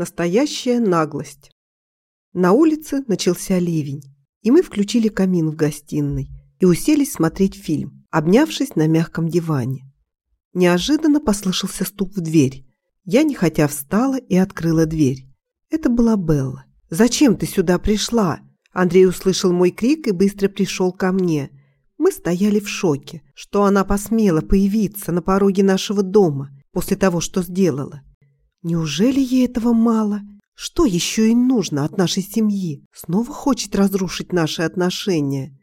Настоящая наглость. На улице начался ливень, и мы включили камин в гостиной и уселись смотреть фильм, обнявшись на мягком диване. Неожиданно послышался стук в дверь. Я нехотя встала и открыла дверь. Это была Белла. «Зачем ты сюда пришла?» Андрей услышал мой крик и быстро пришел ко мне. Мы стояли в шоке, что она посмела появиться на пороге нашего дома после того, что сделала. Неужели ей этого мало? Что еще и нужно от нашей семьи? Снова хочет разрушить наши отношения.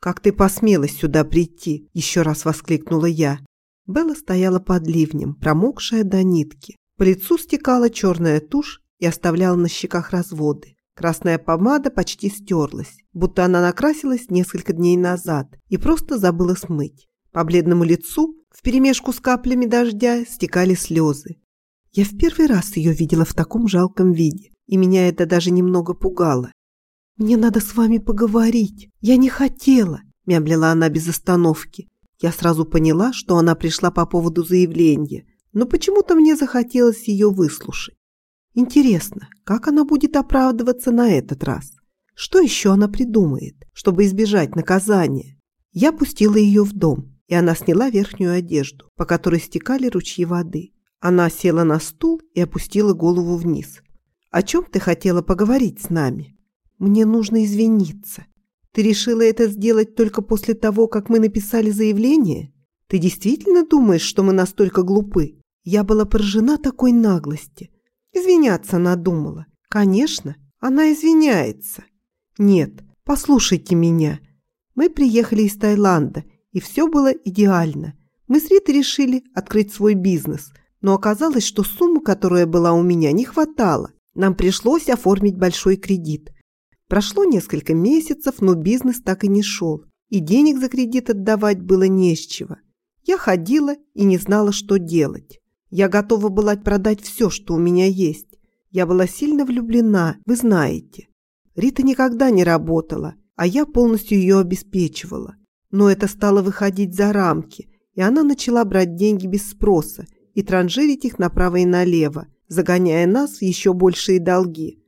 «Как ты посмела сюда прийти?» – еще раз воскликнула я. Белла стояла под ливнем, промокшая до нитки. По лицу стекала черная тушь и оставляла на щеках разводы. Красная помада почти стерлась, будто она накрасилась несколько дней назад и просто забыла смыть. По бледному лицу, вперемешку с каплями дождя, стекали слезы. Я в первый раз ее видела в таком жалком виде, и меня это даже немного пугало. «Мне надо с вами поговорить. Я не хотела», – мямлила она без остановки. Я сразу поняла, что она пришла по поводу заявления, но почему-то мне захотелось ее выслушать. Интересно, как она будет оправдываться на этот раз? Что еще она придумает, чтобы избежать наказания? Я пустила ее в дом, и она сняла верхнюю одежду, по которой стекали ручьи воды. Она села на стул и опустила голову вниз. «О чем ты хотела поговорить с нами?» «Мне нужно извиниться. Ты решила это сделать только после того, как мы написали заявление? Ты действительно думаешь, что мы настолько глупы?» Я была поражена такой наглости. Извиняться надумала. Конечно, она извиняется. Нет, послушайте меня. Мы приехали из Таиланда, и все было идеально. Мы с Ритой решили открыть свой бизнес – но оказалось, что суммы, которая была у меня, не хватало. Нам пришлось оформить большой кредит. Прошло несколько месяцев, но бизнес так и не шел, и денег за кредит отдавать было не с чего. Я ходила и не знала, что делать. Я готова была продать все, что у меня есть. Я была сильно влюблена, вы знаете. Рита никогда не работала, а я полностью ее обеспечивала. Но это стало выходить за рамки, и она начала брать деньги без спроса и транжирить их направо и налево, загоняя нас в еще большие долги.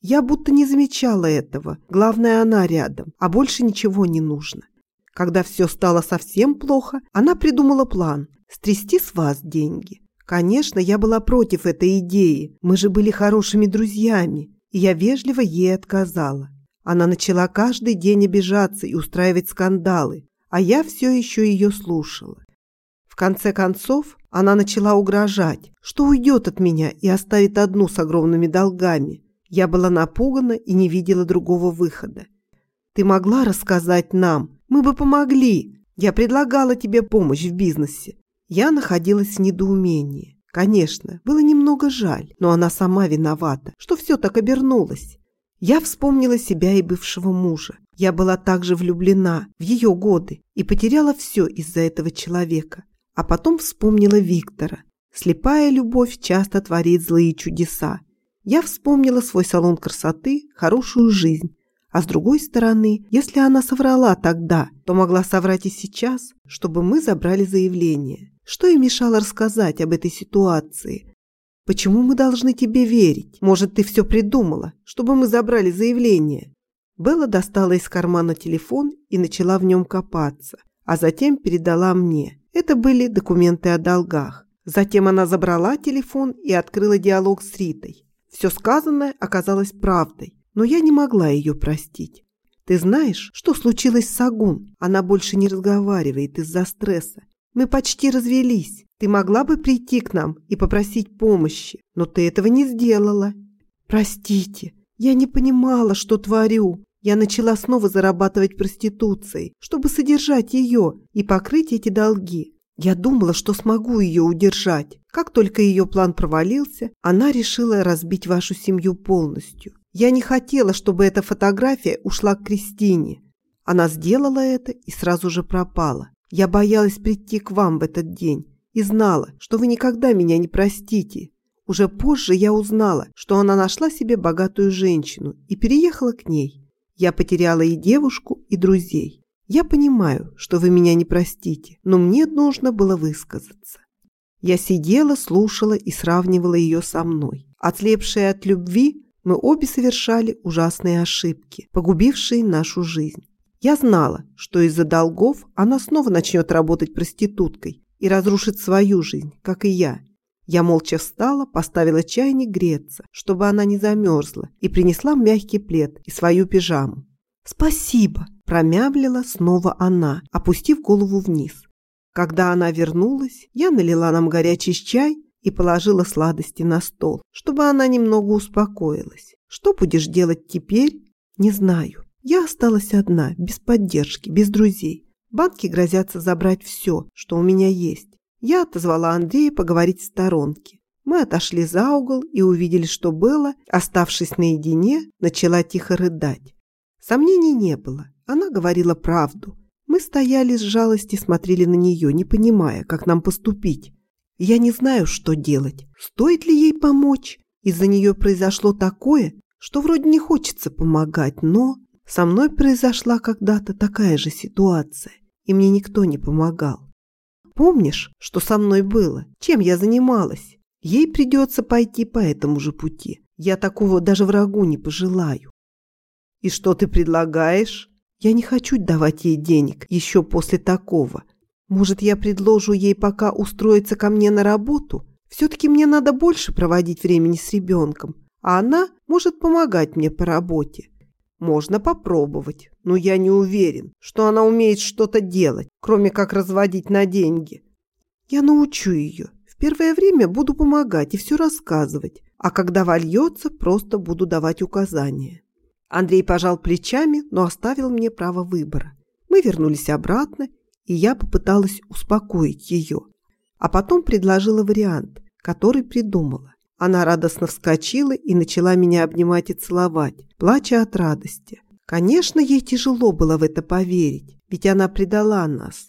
Я будто не замечала этого. Главное, она рядом, а больше ничего не нужно. Когда все стало совсем плохо, она придумала план – стрясти с вас деньги. Конечно, я была против этой идеи. Мы же были хорошими друзьями. И я вежливо ей отказала. Она начала каждый день обижаться и устраивать скандалы, а я все еще ее слушала. Конце концов, она начала угрожать, что уйдет от меня и оставит одну с огромными долгами. Я была напугана и не видела другого выхода. Ты могла рассказать нам? Мы бы помогли. Я предлагала тебе помощь в бизнесе. Я находилась в недоумении. Конечно, было немного жаль, но она сама виновата, что все так обернулось. Я вспомнила себя и бывшего мужа. Я была также влюблена в ее годы и потеряла все из-за этого человека. А потом вспомнила Виктора. Слепая любовь часто творит злые чудеса. Я вспомнила свой салон красоты, хорошую жизнь. А с другой стороны, если она соврала тогда, то могла соврать и сейчас, чтобы мы забрали заявление. Что ей мешало рассказать об этой ситуации? Почему мы должны тебе верить? Может, ты все придумала, чтобы мы забрали заявление? Белла достала из кармана телефон и начала в нем копаться, а затем передала мне. Это были документы о долгах. Затем она забрала телефон и открыла диалог с Ритой. Все сказанное оказалось правдой, но я не могла ее простить. Ты знаешь, что случилось с Агун? Она больше не разговаривает из-за стресса. Мы почти развелись. Ты могла бы прийти к нам и попросить помощи, но ты этого не сделала. Простите, я не понимала, что творю. Я начала снова зарабатывать проституцией, чтобы содержать ее и покрыть эти долги. Я думала, что смогу ее удержать. Как только ее план провалился, она решила разбить вашу семью полностью. Я не хотела, чтобы эта фотография ушла к Кристине. Она сделала это и сразу же пропала. Я боялась прийти к вам в этот день и знала, что вы никогда меня не простите. Уже позже я узнала, что она нашла себе богатую женщину и переехала к ней. Я потеряла и девушку, и друзей. Я понимаю, что вы меня не простите, но мне нужно было высказаться. Я сидела, слушала и сравнивала ее со мной. Отлепшие от любви, мы обе совершали ужасные ошибки, погубившие нашу жизнь. Я знала, что из-за долгов она снова начнет работать проституткой и разрушит свою жизнь, как и я. Я молча встала, поставила чайник греться, чтобы она не замерзла, и принесла мягкий плед и свою пижаму. «Спасибо!» – промямлила снова она, опустив голову вниз. Когда она вернулась, я налила нам горячий чай и положила сладости на стол, чтобы она немного успокоилась. Что будешь делать теперь? Не знаю. Я осталась одна, без поддержки, без друзей. Банки грозятся забрать все, что у меня есть. Я отозвала Андрея поговорить в сторонке. Мы отошли за угол и увидели, что Белла, оставшись наедине, начала тихо рыдать. Сомнений не было. Она говорила правду. Мы стояли с жалости, смотрели на нее, не понимая, как нам поступить. Я не знаю, что делать. Стоит ли ей помочь? Из-за нее произошло такое, что вроде не хочется помогать, но со мной произошла когда-то такая же ситуация, и мне никто не помогал. Помнишь, что со мной было? Чем я занималась? Ей придется пойти по этому же пути. Я такого даже врагу не пожелаю. И что ты предлагаешь? Я не хочу давать ей денег еще после такого. Может, я предложу ей пока устроиться ко мне на работу? Все-таки мне надо больше проводить времени с ребенком, а она может помогать мне по работе. Можно попробовать, но я не уверен, что она умеет что-то делать, кроме как разводить на деньги. Я научу ее. В первое время буду помогать и все рассказывать, а когда вольется, просто буду давать указания. Андрей пожал плечами, но оставил мне право выбора. Мы вернулись обратно, и я попыталась успокоить ее, а потом предложила вариант, который придумала. Она радостно вскочила и начала меня обнимать и целовать, плача от радости. Конечно, ей тяжело было в это поверить, ведь она предала нас.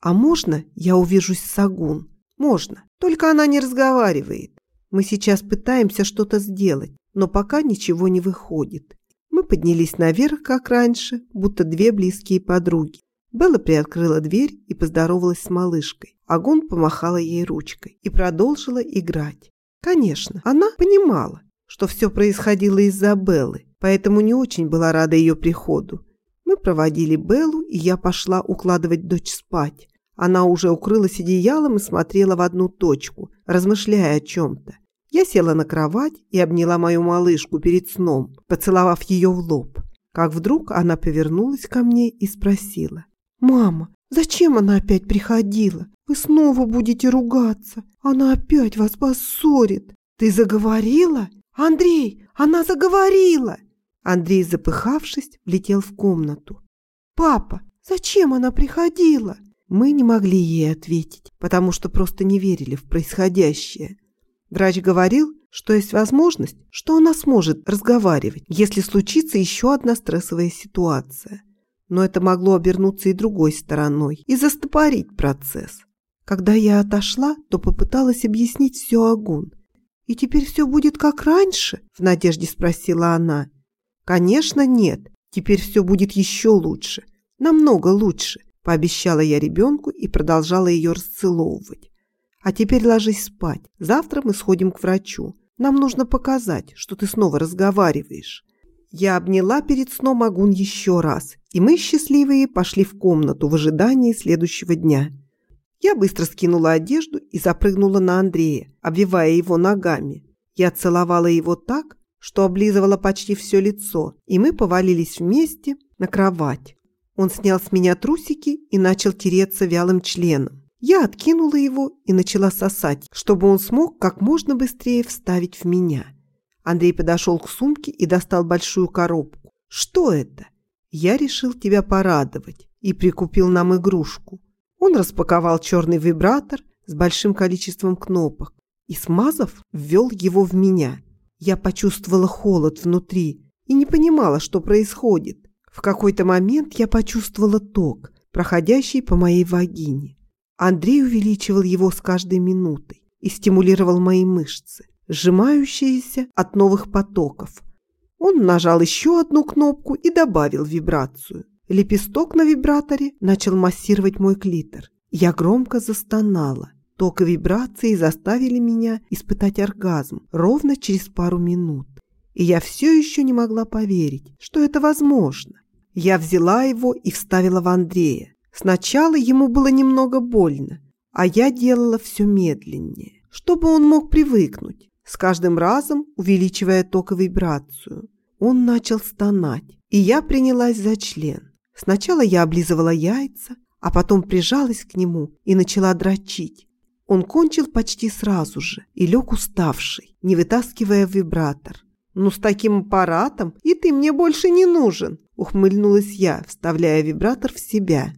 А можно я увижусь с Сагун? Можно, только она не разговаривает. Мы сейчас пытаемся что-то сделать, но пока ничего не выходит. Мы поднялись наверх, как раньше, будто две близкие подруги. Белла приоткрыла дверь и поздоровалась с малышкой. Агун помахала ей ручкой и продолжила играть. Конечно, она понимала, что все происходило из-за Беллы, поэтому не очень была рада ее приходу. Мы проводили Беллу, и я пошла укладывать дочь спать. Она уже укрылась одеялом и смотрела в одну точку, размышляя о чем-то. Я села на кровать и обняла мою малышку перед сном, поцеловав ее в лоб. Как вдруг она повернулась ко мне и спросила. «Мама, зачем она опять приходила? Вы снова будете ругаться. Она опять вас поссорит. Ты заговорила? Андрей, она заговорила!» Андрей, запыхавшись, влетел в комнату. «Папа, зачем она приходила?» Мы не могли ей ответить, потому что просто не верили в происходящее. Врач говорил, что есть возможность, что она сможет разговаривать, если случится еще одна стрессовая ситуация. Но это могло обернуться и другой стороной и застопорить процесс. Когда я отошла, то попыталась объяснить все Агун. «И теперь все будет как раньше?» – в надежде спросила она. «Конечно, нет. Теперь все будет еще лучше. Намного лучше», – пообещала я ребенку и продолжала ее расцеловывать. «А теперь ложись спать. Завтра мы сходим к врачу. Нам нужно показать, что ты снова разговариваешь». Я обняла перед сном Агун еще раз, и мы, счастливые, пошли в комнату в ожидании следующего дня. Я быстро скинула одежду и запрыгнула на Андрея, обвивая его ногами. Я целовала его так, что облизывала почти все лицо, и мы повалились вместе на кровать. Он снял с меня трусики и начал тереться вялым членом. Я откинула его и начала сосать, чтобы он смог как можно быстрее вставить в меня. Андрей подошел к сумке и достал большую коробку. «Что это?» «Я решил тебя порадовать и прикупил нам игрушку. Он распаковал черный вибратор с большим количеством кнопок и, смазав, ввел его в меня. Я почувствовала холод внутри и не понимала, что происходит. В какой-то момент я почувствовала ток, проходящий по моей вагине. Андрей увеличивал его с каждой минутой и стимулировал мои мышцы, сжимающиеся от новых потоков. Он нажал еще одну кнопку и добавил вибрацию. Лепесток на вибраторе начал массировать мой клитор. Я громко застонала. Ток и вибрации заставили меня испытать оргазм ровно через пару минут. И я все еще не могла поверить, что это возможно. Я взяла его и вставила в Андрея. Сначала ему было немного больно, а я делала все медленнее, чтобы он мог привыкнуть, с каждым разом увеличивая ток и вибрацию. Он начал стонать, и я принялась за член. Сначала я облизывала яйца, а потом прижалась к нему и начала дрочить. Он кончил почти сразу же и лег уставший, не вытаскивая вибратор. «Ну, с таким аппаратом и ты мне больше не нужен», ухмыльнулась я, вставляя вибратор в себя.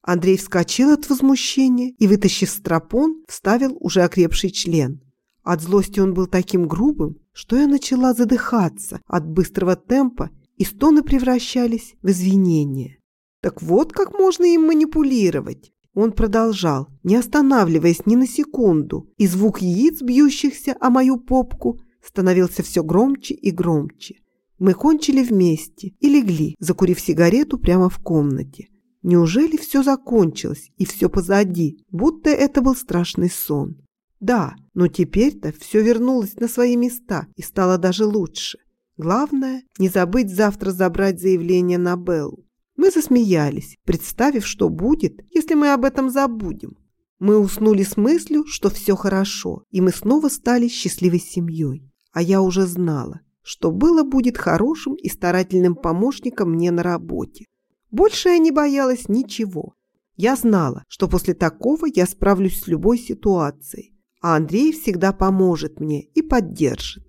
Андрей вскочил от возмущения и, вытащив стропон, вставил уже окрепший член. От злости он был таким грубым, что я начала задыхаться от быстрого темпа, и стоны превращались в извинения. Так вот как можно им манипулировать. Он продолжал, не останавливаясь ни на секунду, и звук яиц, бьющихся о мою попку, становился все громче и громче. Мы кончили вместе и легли, закурив сигарету прямо в комнате. Неужели все закончилось и все позади, будто это был страшный сон? Да, но теперь-то все вернулось на свои места и стало даже лучше. Главное, не забыть завтра забрать заявление на Беллу. Мы засмеялись, представив, что будет, если мы об этом забудем. Мы уснули с мыслью, что все хорошо, и мы снова стали счастливой семьей. А я уже знала, что было будет хорошим и старательным помощником мне на работе. Больше я не боялась ничего. Я знала, что после такого я справлюсь с любой ситуацией, а Андрей всегда поможет мне и поддержит.